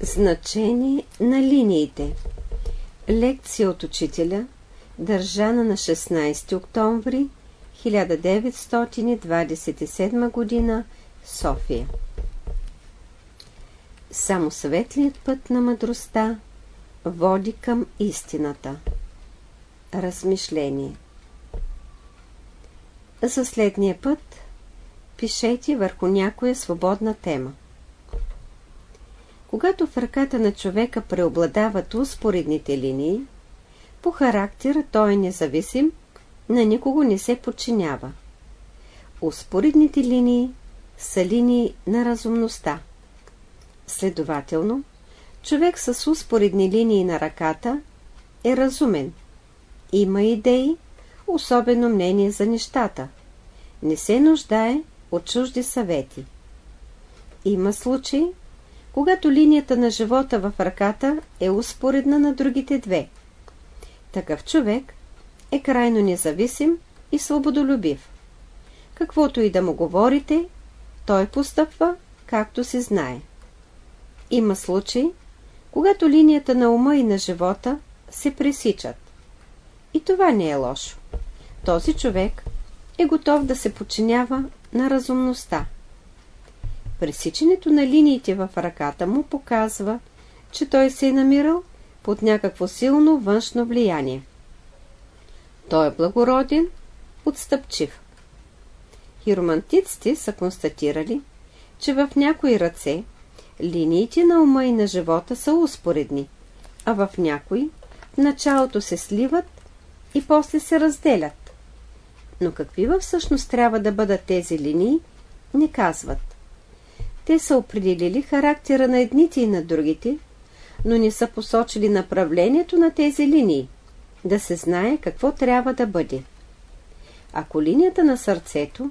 Значение на линиите Лекция от учителя държана на 16 октомври 1927 г. София Само светлият път на мъдростта води към истината. Размишление За следния път пишете върху някоя свободна тема. Когато в ръката на човека преобладават успоредните линии, по характер той е независим, на никого не се подчинява. Успоредните линии са линии на разумността. Следователно, човек с успоредни линии на ръката е разумен. Има идеи, особено мнение за нещата. Не се нуждае от чужди съвети. Има случаи, когато линията на живота в ръката е успоредна на другите две. Такъв човек е крайно независим и свободолюбив. Каквото и да му говорите, той постъпва, както се знае. Има случаи, когато линията на ума и на живота се пресичат. И това не е лошо. Този човек е готов да се подчинява на разумността. Пресичането на линиите в ръката му показва, че той се е намирал под някакво силно външно влияние. Той е благороден, отстъпчив. Хиромантиците са констатирали, че в някои ръце линиите на ума и на живота са успоредни, а в някои в началото се сливат и после се разделят. Но какви всъщност трябва да бъдат тези линии, не казват. Те са определили характера на едните и на другите, но не са посочили направлението на тези линии, да се знае какво трябва да бъде. Ако линията на сърцето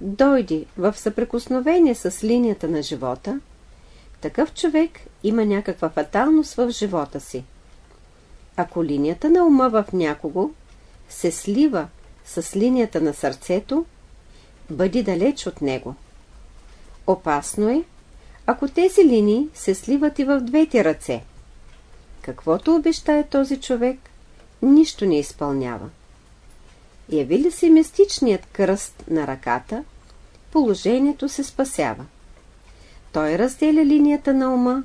дойде в съприкосновение с линията на живота, такъв човек има някаква фаталност в живота си. Ако линията на ума в някого се слива с линията на сърцето, бъди далеч от него. Опасно е, ако тези линии се сливат и в двете ръце. Каквото обещае този човек, нищо не изпълнява. Яви ли се мистичният кръст на ръката, положението се спасява. Той разделя линията на ума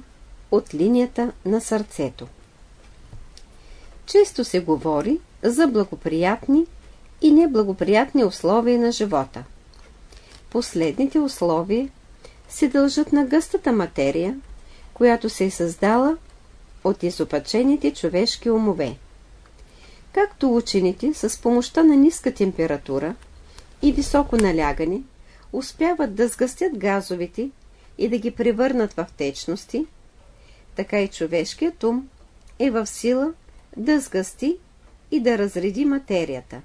от линията на сърцето. Често се говори за благоприятни и неблагоприятни условия на живота. Последните условия се дължат на гъстата материя, която се е създала от изопачените човешки умове. Както учените с помощта на ниска температура и високо налягане успяват да сгъстят газовете и да ги превърнат в течности, така и човешкият ум е в сила да сгъсти и да разреди материята.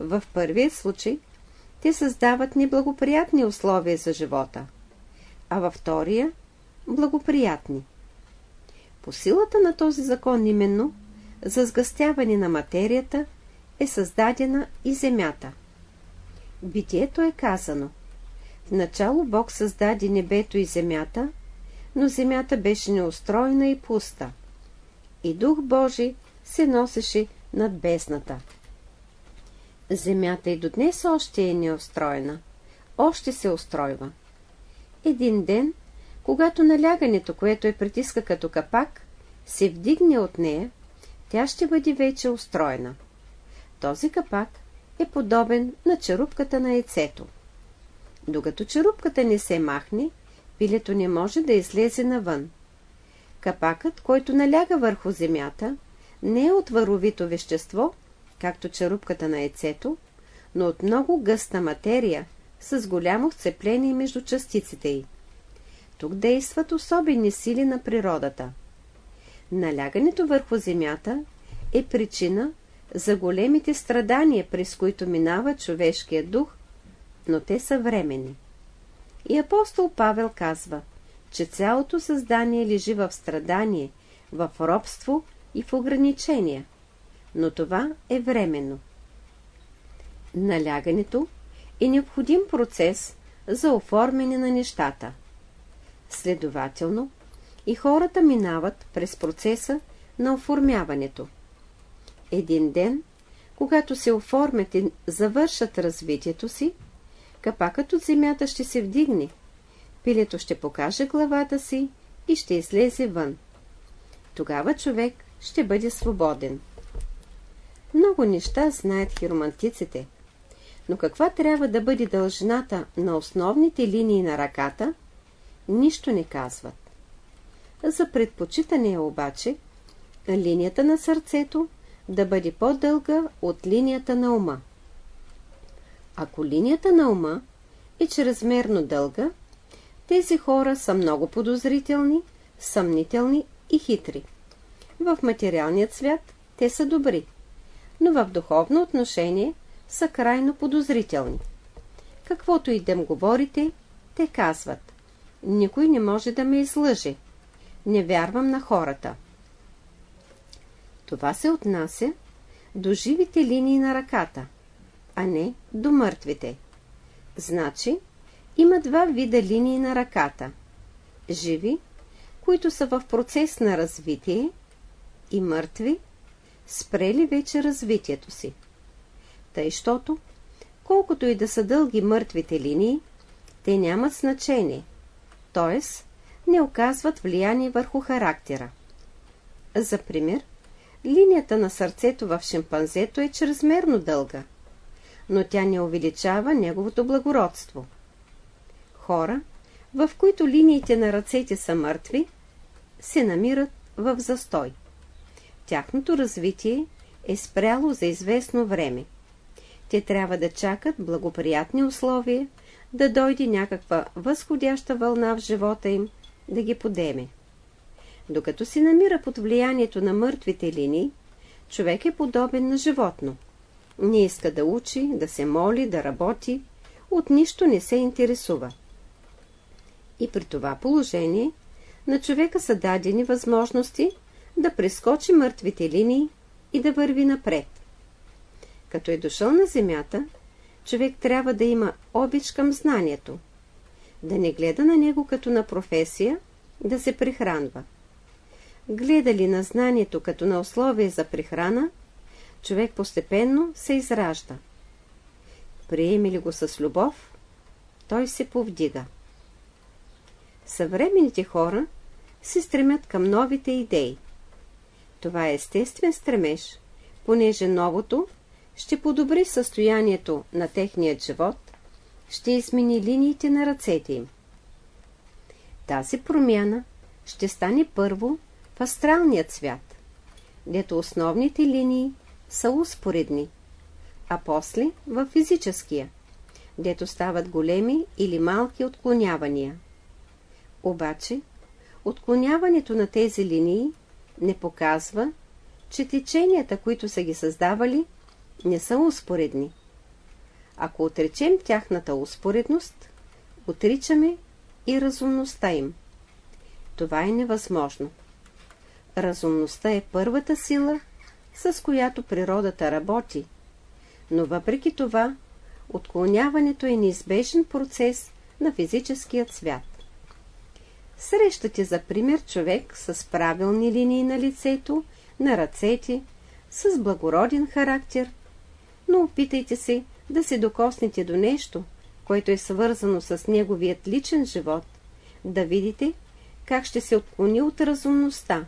В първия случай те създават неблагоприятни условия за живота – а във втория – благоприятни. По силата на този закон именно, за сгъстяване на материята е създадена и земята. Битието е казано. В начало Бог създаде небето и земята, но земята беше неустроена и пуста. И Дух Божий се носеше над бездната. Земята и до днес още е неустроена. Още се устройва. Един ден, когато налягането, което е притиска като капак, се вдигне от нея, тя ще бъде вече устроена. Този капак е подобен на черупката на яйцето. Докато черупката не се махне, пилето не може да излезе навън. Капакът, който наляга върху земята, не е от варовито вещество, както черупката на яйцето, но от много гъста материя, с голямо вцепление между частиците й. Тук действат особени сили на природата. Налягането върху земята е причина за големите страдания, през които минава човешкия дух, но те са времени. И апостол Павел казва, че цялото създание лежи в страдание, в робство и в ограничения, но това е временно. Налягането е необходим процес за оформяне на нещата. Следователно, и хората минават през процеса на оформяването. Един ден, когато се оформят и завършат развитието си, капакът от земята ще се вдигне, пилето ще покаже главата си и ще излезе вън. Тогава човек ще бъде свободен. Много неща знаят хиромантиците, но каква трябва да бъде дължината на основните линии на ръката, нищо не казват. За предпочитане е обаче линията на сърцето да бъде по-дълга от линията на ума. Ако линията на ума е чрезмерно дълга, тези хора са много подозрителни, съмнителни и хитри. В материалният свят те са добри, но в духовно отношение са крайно подозрителни. Каквото и да говорите, те казват. Никой не може да ме излъже. Не вярвам на хората. Това се отнася до живите линии на ръката, а не до мъртвите. Значи, има два вида линии на ръката. Живи, които са в процес на развитие, и мъртви, спрели вече развитието си. Тъй, щото, колкото и да са дълги мъртвите линии, те нямат значение, т.е. не оказват влияние върху характера. За пример, линията на сърцето в шимпанзето е чрезмерно дълга, но тя не увеличава неговото благородство. Хора, в които линиите на ръцете са мъртви, се намират в застой. Тяхното развитие е спряло за известно време. Те трябва да чакат благоприятни условия, да дойде някаква възходяща вълна в живота им, да ги подеме. Докато се намира под влиянието на мъртвите линии, човек е подобен на животно. Не иска да учи, да се моли, да работи, от нищо не се интересува. И при това положение на човека са дадени възможности да прескочи мъртвите линии и да върви напред. Като е дошъл на земята, човек трябва да има обич към знанието, да не гледа на него като на професия, да се прихранва. Гледа ли на знанието като на условие за прихрана, човек постепенно се изражда. Приеми ли го с любов, той се повдига. Съвременните хора се стремят към новите идеи. Това е естествен стремеж, понеже новото ще подобри състоянието на техният живот, ще измени линиите на ръцете им. Тази промяна ще стане първо в астралният свят, дето основните линии са успоредни, а после в физическия, дето стават големи или малки отклонявания. Обаче, отклоняването на тези линии не показва, че теченията, които са ги създавали, не са успоредни. Ако отречем тяхната успоредност, отричаме и разумността им. Това е невъзможно. Разумността е първата сила, с която природата работи, но въпреки това, отклоняването е неизбежен процес на физическият свят. Срещате за пример човек с правилни линии на лицето, на ръцете, с благороден характер, но опитайте се да се докоснете до нещо, което е свързано с неговият личен живот, да видите как ще се отклони от разумността,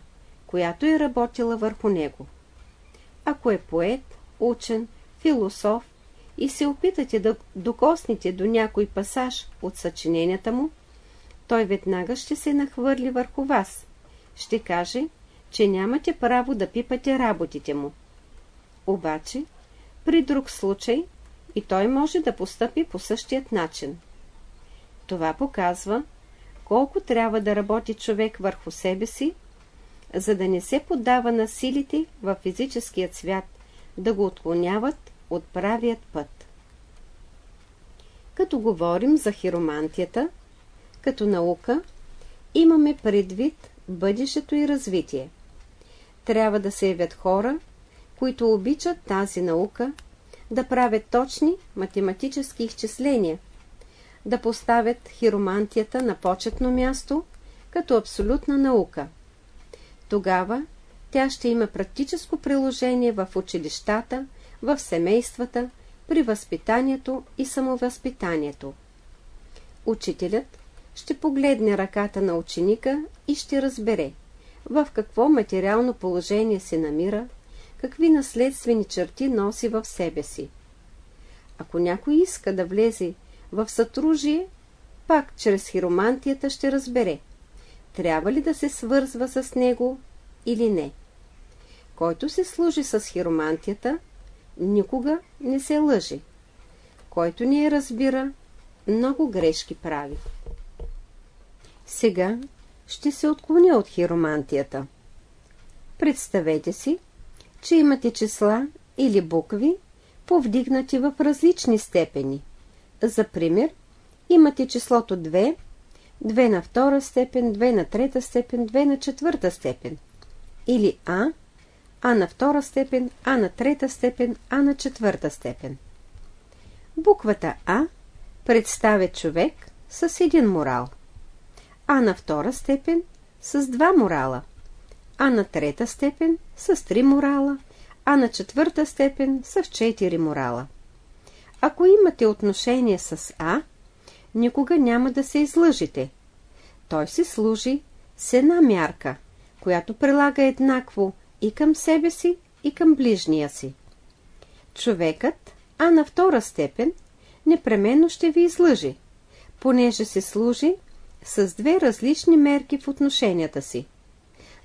която е работила върху него. Ако е поет, учен, философ и се опитате да докоснете до някой пасаж от съчиненията му, той веднага ще се нахвърли върху вас. Ще каже, че нямате право да пипате работите му. Обаче, при друг случай, и той може да постъпи по същият начин. Това показва, колко трябва да работи човек върху себе си, за да не се поддава на силите в физическият свят, да го отклоняват от правият път. Като говорим за хиромантията, като наука, имаме предвид бъдещето и развитие. Трябва да се явят хора, които обичат тази наука, да правят точни математически изчисления, да поставят хиромантията на почетно място, като абсолютна наука. Тогава тя ще има практическо приложение в училищата, в семействата, при възпитанието и самовъзпитанието. Учителят ще погледне ръката на ученика и ще разбере в какво материално положение се намира, какви наследствени черти носи в себе си. Ако някой иска да влезе в сътружие, пак чрез хиромантията ще разбере, трябва ли да се свързва с него или не. Който се служи с хиромантията, никога не се лъжи. Който не я разбира, много грешки прави. Сега ще се отклоня от хиромантията. Представете си, че имате числа или букви, повдигнати в различни степени. За пример, имате числото 2, 2 на втора степен, 2 на трета степен, 2 на четвърта степен. Или А, А на втора степен, А на трета степен, А на четвърта степен. Буквата А представя човек с един морал. А на втора степен с два морала. А на трета степен с три морала. А на четвърта степен с четири морала. Ако имате отношение с А, никога няма да се излъжите. Той се служи с една мярка, която прилага еднакво и към себе си, и към ближния си. Човекът, а на втора степен, непременно ще ви излъжи, понеже се служи с две различни мерки в отношенията си.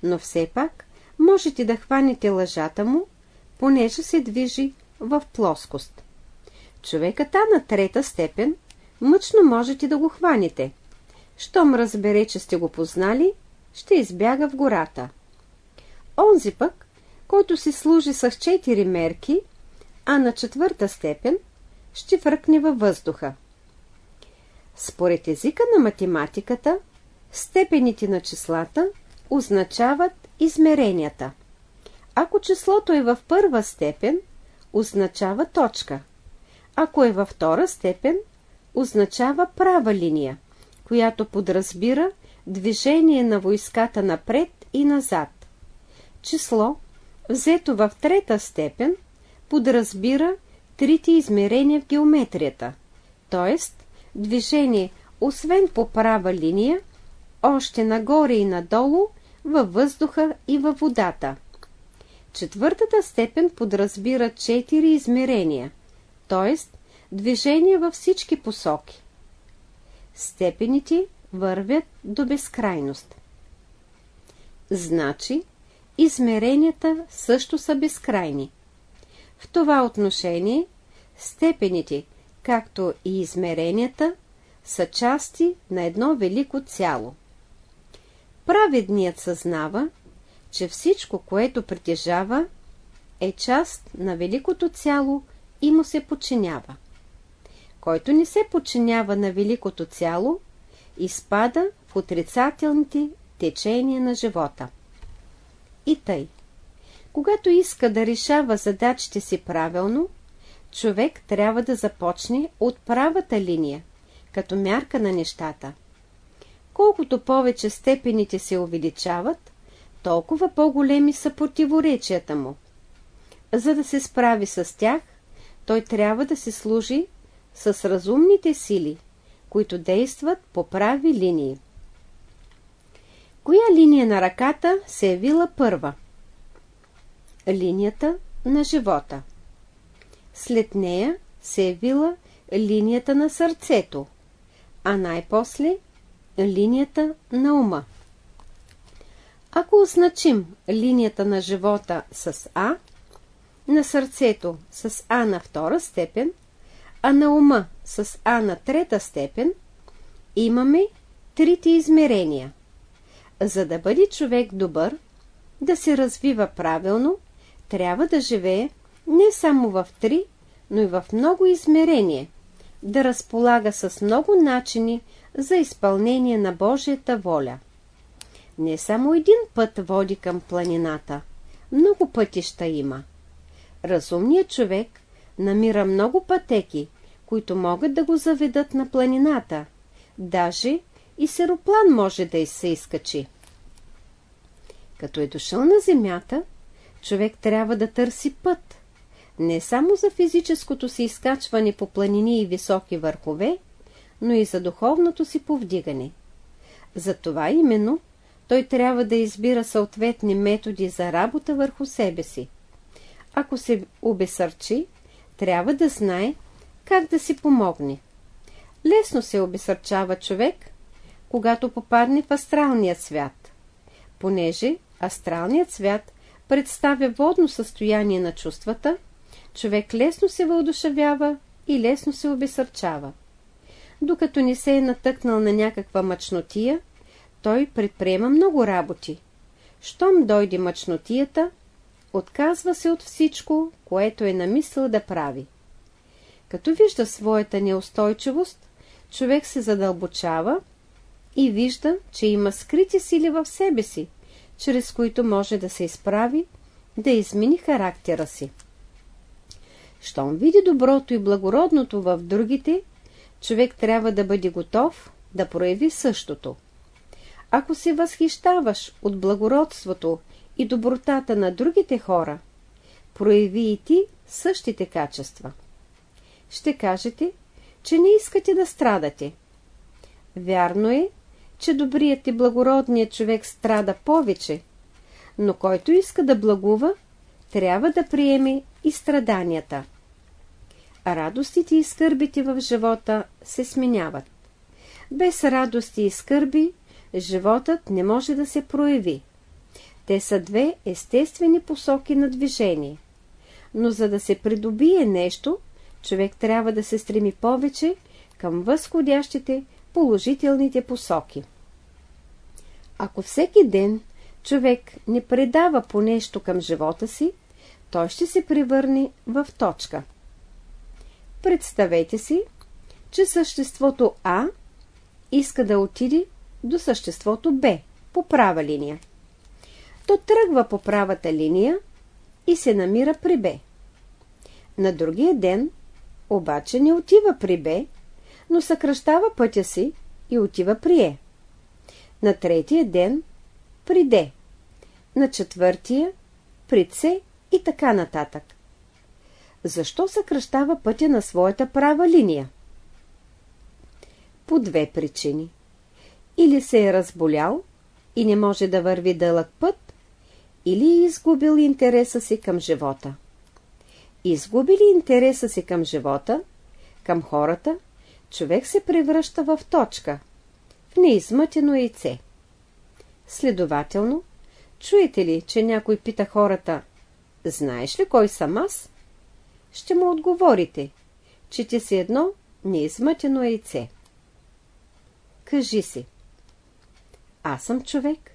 Но все пак можете да хванете лъжата му, понеже се движи в плоскост. Човекът на трета степен мъчно можете да го хванете. Щом разбере, че сте го познали, ще избяга в гората. Онзи пък, който се служи с четири мерки, а на четвърта степен, ще връкне във въздуха. Според езика на математиката, степените на числата означават измеренията. Ако числото е във първа степен, означава точка. Ако е във втора степен, означава права линия, която подразбира движение на войската напред и назад. Число, взето в трета степен, подразбира трите измерения в геометрията, т.е. движение освен по права линия, още нагоре и надолу, във въздуха и във водата. Четвъртата степен подразбира четири измерения, т.е. движение във всички посоки. Степените вървят до безкрайност. Значи, измеренията също са безкрайни. В това отношение степените, както и измеренията, са части на едно велико цяло. Праведният съзнава, че всичко, което притежава, е част на великото цяло и му се подчинява. Който не се подчинява на великото цяло, изпада в отрицателните течения на живота. И тъй. Когато иска да решава задачите си правилно, човек трябва да започне от правата линия, като мярка на нещата. Колкото повече степените се увеличават, толкова по-големи са противоречията му. За да се справи с тях, той трябва да се служи с разумните сили, които действат по прави линии. Коя линия на ръката се е вила първа? Линията на живота. След нея се е вила линията на сърцето, а най-после линията на ума. Ако означим линията на живота с А, на сърцето с А на втора степен, а на ума с А на трета степен, имаме трите измерения. За да бъде човек добър, да се развива правилно, трябва да живее не само в три, но и в много измерения, да разполага с много начини за изпълнение на Божията воля. Не само един път води към планината, много пътища има. Разумният човек намира много пътеки, които могат да го заведат на планината, даже и сероплан може да се изкачи. Като е дошъл на земята, човек трябва да търси път. Не само за физическото си изкачване по планини и високи върхове, но и за духовното си повдигане. Затова именно той трябва да избира съответни методи за работа върху себе си. Ако се обесърчи, трябва да знае как да си помогне. Лесно се обесърчава човек, когато попадне в астралния свят, понеже астралният свят представя водно състояние на чувствата, човек лесно се въодушевява и лесно се обесърчава. Докато не се е натъкнал на някаква мъчнотия, той предприема много работи. Щом дойде мъчнотията, отказва се от всичко, което е намислил да прави. Като вижда своята неустойчивост, човек се задълбочава и вижда, че има скрити сили в себе си, чрез които може да се изправи, да измени характера си. Щом види доброто и благородното в другите, човек трябва да бъде готов да прояви същото. Ако се възхищаваш от благородството и добротата на другите хора, прояви и ти същите качества. Ще кажете, че не искате да страдате. Вярно е, че добрият и благородният човек страда повече, но който иска да благува, трябва да приеме и страданията. Радостите и скърбите в живота се сменяват. Без радости и скърби животът не може да се прояви. Те са две естествени посоки на движение. Но за да се придобие нещо, човек трябва да се стреми повече към възходящите положителните посоки. Ако всеки ден човек не предава по нещо към живота си, той ще се превърне в точка. Представете си, че съществото А иска да отиде до съществото Б по права линия. То тръгва по правата линия и се намира при Б. На другия ден обаче не отива при Б, но съкръщава пътя си и отива при Е. На третия ден при Д. На четвъртия при С и така нататък. Защо съкръщава пътя на своята права линия? По две причини. Или се е разболял и не може да върви дълъг път, или е изгубил интереса си към живота. Изгуби ли интереса си към живота, към хората, човек се превръща в точка, в неизмътено яйце. Следователно, чуете ли, че някой пита хората, знаеш ли кой съм аз? Ще му отговорите, че ти си едно неизмътено яйце. Кажи си, аз съм човек,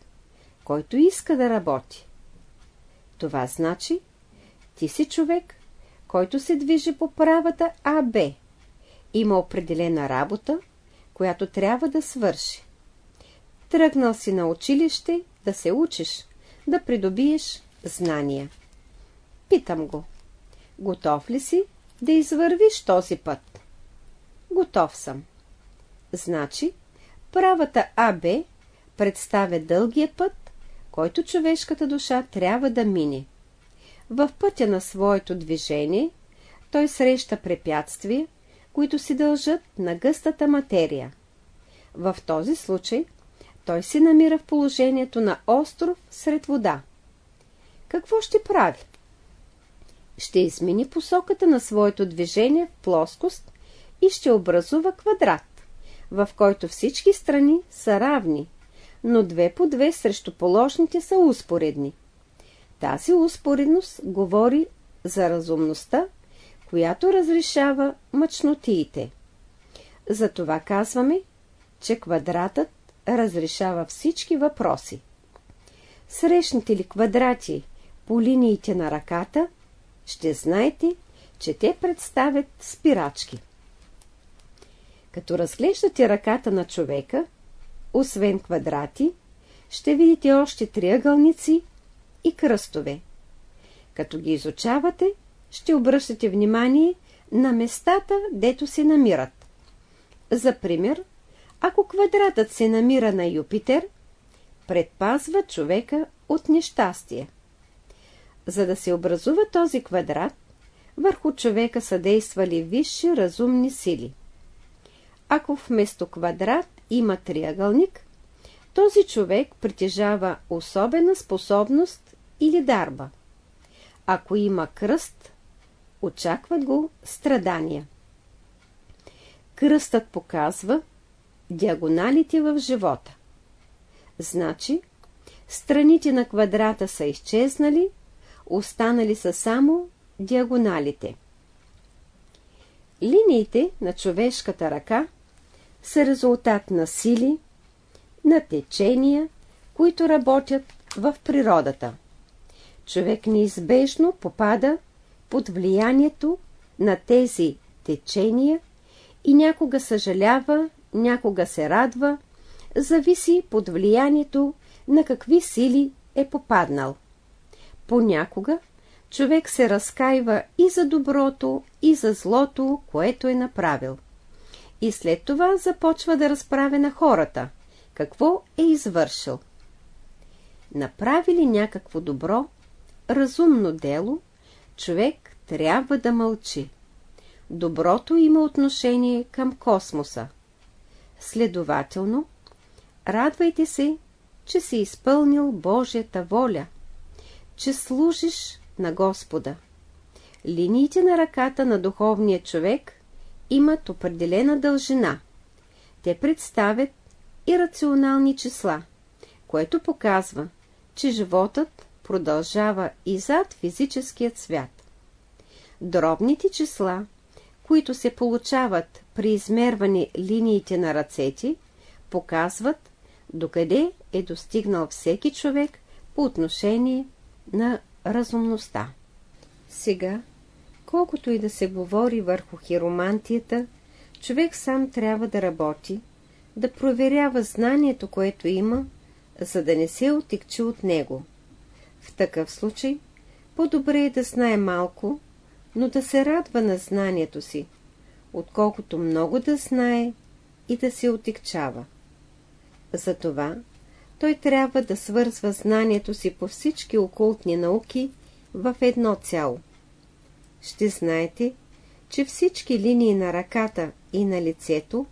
който иска да работи. Това значи, ти си човек, който се движи по правата АБ. Има определена работа, която трябва да свърши. Тръгнал си на училище да се учиш, да придобиеш знания. Питам го, готов ли си да извървиш този път? Готов съм. Значи, правата АБ представя дългия път, който човешката душа трябва да мине. В пътя на своето движение той среща препятствия, които се дължат на гъстата материя. В този случай той се намира в положението на остров сред вода. Какво ще прави? Ще измени посоката на своето движение в плоскост и ще образува квадрат, в който всички страни са равни, но две по две срещу положните са успоредни. Тази успоредност говори за разумността, която разрешава мъчнотиите. Затова казваме, че квадратът разрешава всички въпроси. Срещнете ли квадрати по линиите на ръката, ще знаете, че те представят спирачки. Като разглеждате ръката на човека, освен квадрати, ще видите още триъгълници и кръстове. Като ги изучавате, ще обръщате внимание на местата, дето се намират. За пример, Ако квадратът се намира на Юпитер, предпазва човека от нещастие. За да се образува този квадрат, върху човека са действали висши разумни сили. Ако вместо квадрат има триъгълник, този човек притежава особена способност или дарба. Ако има кръст, очакват го страдания. Кръстът показва диагоналите в живота. Значи, страните на квадрата са изчезнали, останали са само диагоналите. Линиите на човешката ръка са резултат на сили, на течения, които работят в природата. Човек неизбежно попада под влиянието на тези течения и някога съжалява, някога се радва, зависи под влиянието на какви сили е попаднал. Понякога човек се разкаива и за доброто, и за злото, което е направил. И след това започва да разправя на хората, какво е извършил. Направи ли някакво добро, разумно дело, човек трябва да мълчи. Доброто има отношение към космоса. Следователно, радвайте се, че си изпълнил Божията воля, че служиш на Господа. Линиите на ръката на духовния човек имат определена дължина. Те представят ирационални числа, което показва, че животът продължава и зад физическият свят. Дробните числа, които се получават при измерване линиите на ръцете, показват докъде е достигнал всеки човек по отношение на разумността. Сега, колкото и да се говори върху хиромантията, човек сам трябва да работи, да проверява знанието, което има, за да не се отекчи от него. В такъв случай, по-добре е да знае малко, но да се радва на знанието си, отколкото много да знае и да се отекчава. Затова той трябва да свързва знанието си по всички окултни науки в едно цяло. Ще знаете, че всички линии на ръката и на лицето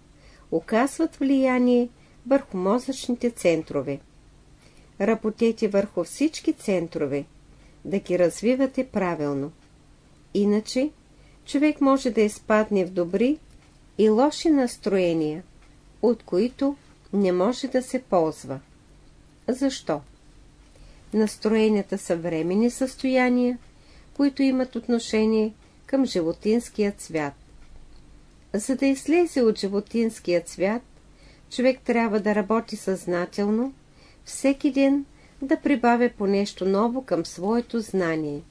оказват влияние върху мозъчните центрове. Работете върху всички центрове, да ги развивате правилно. Иначе човек може да изпадне в добри и лоши настроения, от които не може да се ползва. Защо? Настроенията са времени състояния, които имат отношение към животинския цвят. За да излезе от животинския цвят, човек трябва да работи съзнателно, всеки ден да прибавя по нещо ново към своето знание.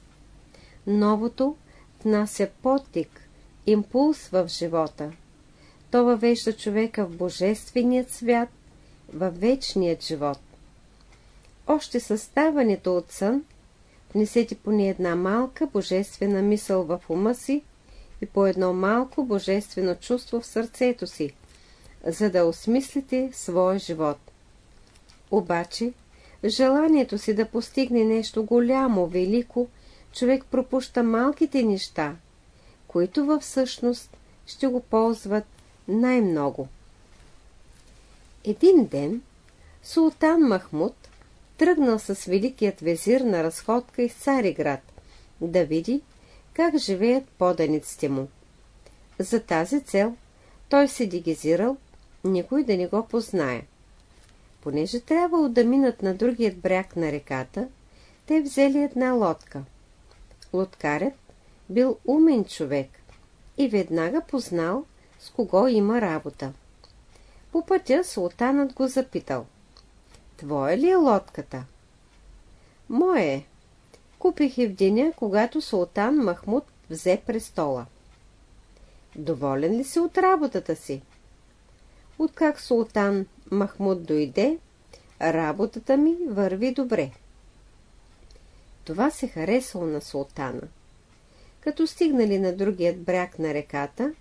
Новото внася потик, импулс в живота. То въвежда човека в божествения свят, във вечният живот. Още съставането от сън, внесете поне една малка божествена мисъл в ума си и по едно малко божествено чувство в сърцето си, за да осмислите своя живот. Обаче, желанието си да постигне нещо голямо, велико, човек пропуща малките неща, които във всъщност ще го ползват най-много. Един ден султан Махмуд тръгнал с великият везир на разходка из Цариград, да види как живеят поданиците му. За тази цел той се дигизирал, никой да не го познае. Понеже трябвало да минат на другият бряг на реката, те взели една лодка. Лодкарят бил умен човек и веднага познал с кого има работа. По пътя султанът го запитал. Твоя ли е лодката? Мое. Купих и в деня, когато султан Махмуд взе престола. Доволен ли си от работата си? Откак султан Махмуд дойде, работата ми върви добре. Това се харесало на султана. Като стигнали на другият бряг на реката,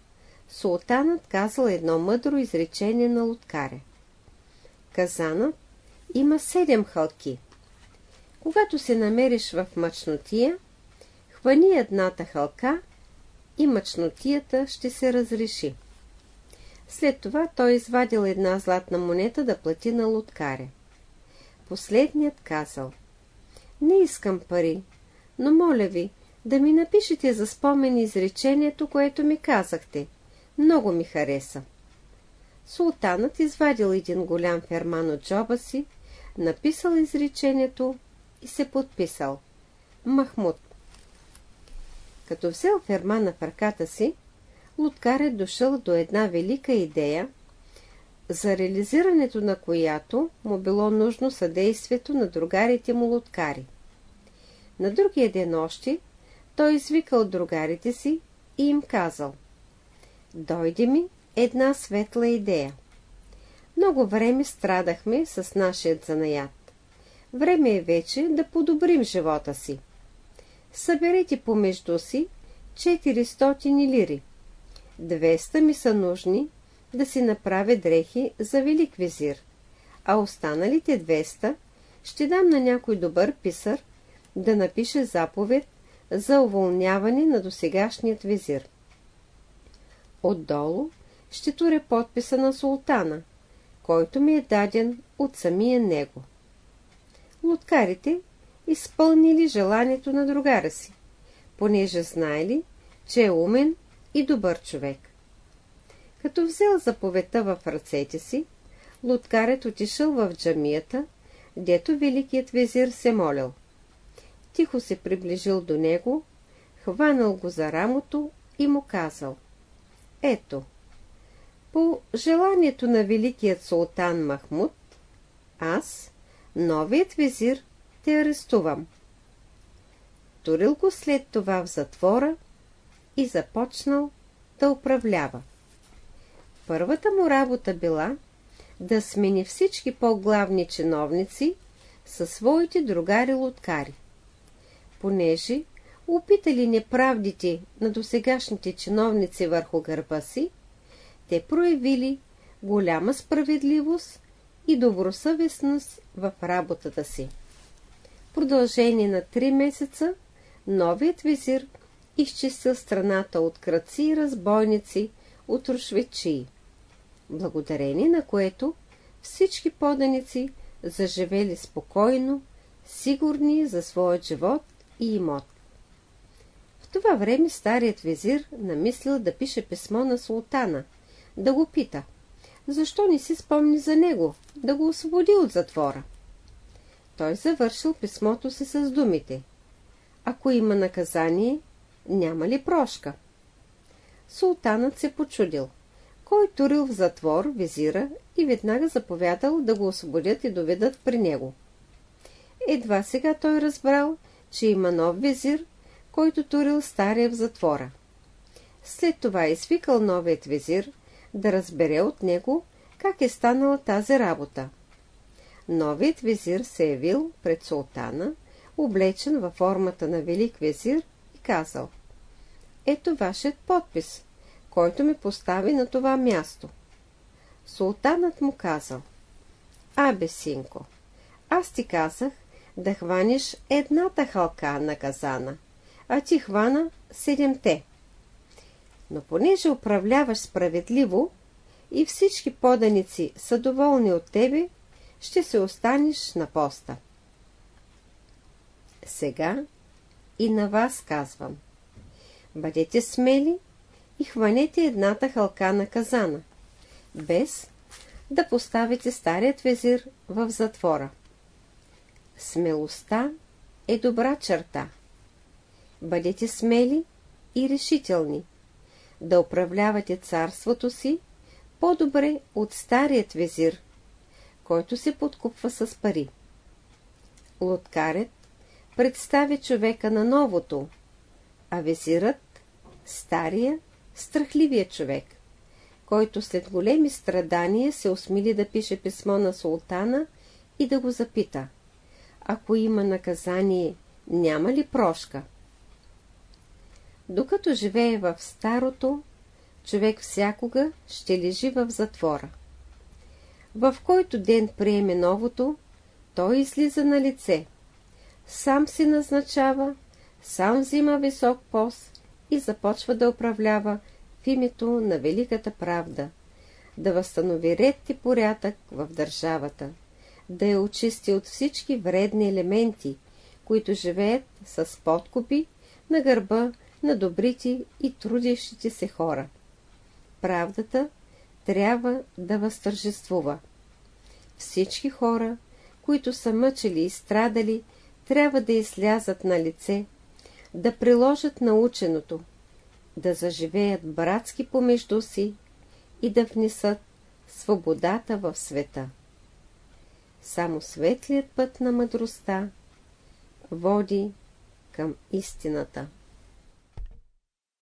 султанът казал едно мъдро изречение на луткаря. Казанът има седем хълки. Когато се намериш в мъчнотия, хвани едната хълка и мъчнотията ще се разреши. След това той извадил една златна монета да плати на луткаря. Последният казал Не искам пари, но моля ви да ми напишете за спомен изречението, което ми казахте. Много ми хареса. Султанът извадил един голям ферман от джоба си, написал изречението и се подписал. Махмуд. Като взел фермана в ръката си, Луткар е дошъл до една велика идея, за реализирането на която му било нужно съдействието на другарите му луткари. На другия ден още той извикал другарите си и им казал Дойде ми една светла идея. Много време страдахме с нашият занаят. Време е вече да подобрим живота си. Съберете помежду си 400 лири. 200 ми са нужни да си направя дрехи за велик визир, а останалите 200 ще дам на някой добър писар да напише заповед за уволняване на досегашният визир. Отдолу ще туре подписа на султана, който ми е даден от самия него. Луткарите изпълнили желанието на другара си, понеже знаели, че е умен и добър човек. Като взел заповедта в ръцете си, луткарят отишъл в джамията, дето великият везир се молил. Тихо се приближил до него, хванал го за рамото и му казал Ето, по желанието на великият султан Махмуд, аз, новият везир, те арестувам. Турил го след това в затвора и започнал да управлява. Първата му работа била да смени всички по-главни чиновници със своите другари-лоткари. Понеже опитали неправдите на досегашните чиновници върху гърба си, те проявили голяма справедливост и добросъвестност в работата си. В продължение на три месеца новият визир изчистил страната от кръци и разбойници, от рушвечии, благодарение на което всички поданици заживели спокойно, сигурни за своят живот и имот. В това време старият визир намислил да пише писмо на султана, да го пита, защо не си спомни за него, да го освободи от затвора. Той завършил писмото си с думите. Ако има наказание, няма ли прошка? Султанът се почудил. Кой турил в затвор визира и веднага заповядал да го освободят и доведат при него. Едва сега той разбрал, че има нов визир, който турил стария в затвора. След това извикал новият визир да разбере от него как е станала тази работа. Новият визир се явил пред султана, облечен във формата на велик визир и казал Ето вашият подпис, който ми постави на това място. Султанът му казал Абе, синко, аз ти казах да хванеш едната халка на казана, а ти хвана седемте. Но понеже управляваш справедливо и всички поданици са доволни от тебе, ще се останеш на поста. Сега и на вас казвам. Бъдете смели и хванете едната халка на казана, без да поставите старият везир в затвора. Смелостта е добра черта. Бъдете смели и решителни, да управлявате царството си по-добре от старият везир, който се подкупва с пари. Лоткарят представя човека на новото, а везирът – стария, страхливия човек, който след големи страдания се осмили да пише писмо на султана и да го запита. Ако има наказание, няма ли прошка? Докато живее в старото, човек всякога ще лежи в затвора. В който ден приеме новото, той излиза на лице. Сам си назначава, сам взима висок пост и започва да управлява в името на великата правда, да възстанови ред и порядък в държавата, да я очисти от всички вредни елементи, които живеят с подкупи на гърба на добрите и трудещите се хора. Правдата трябва да възтържествува. Всички хора, които са мъчили и страдали, трябва да излязат на лице, да приложат наученото, да заживеят братски помежду си и да внесат свободата в света. Само светлият път на мъдростта води към истината.